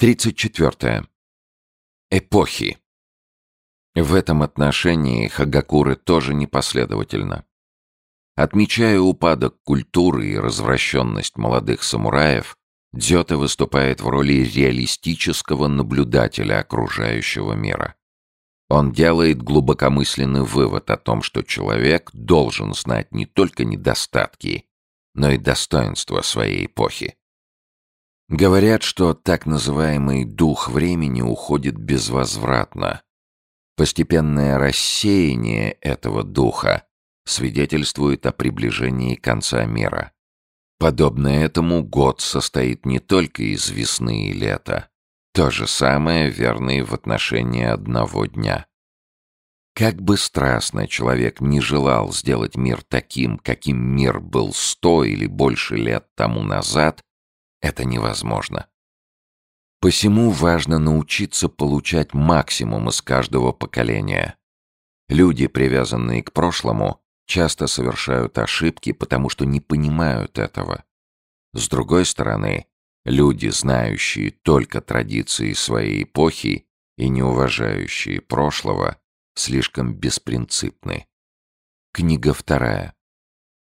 34. Эпохи. В этом отношении Хагакуры тоже непоследовательно. Отмечая упадок культуры и развращенность молодых самураев, Дзёте выступает в роли реалистического наблюдателя окружающего мира. Он делает глубокомысленный вывод о том, что человек должен знать не только недостатки, но и достоинства своей эпохи. Говорят, что так называемый дух времени уходит безвозвратно. Постепенное рассеяние этого духа свидетельствует о приближении конца мира. Подобно этому год состоит не только из весны и лета. То же самое верно и в отношении одного дня. Как бы страстно человек не желал сделать мир таким, каким мир был сто или больше лет тому назад, это невозможно. Посему важно научиться получать максимум из каждого поколения. Люди, привязанные к прошлому, часто совершают ошибки, потому что не понимают этого. С другой стороны, люди, знающие только традиции своей эпохи и не уважающие прошлого, слишком беспринципны. Книга вторая.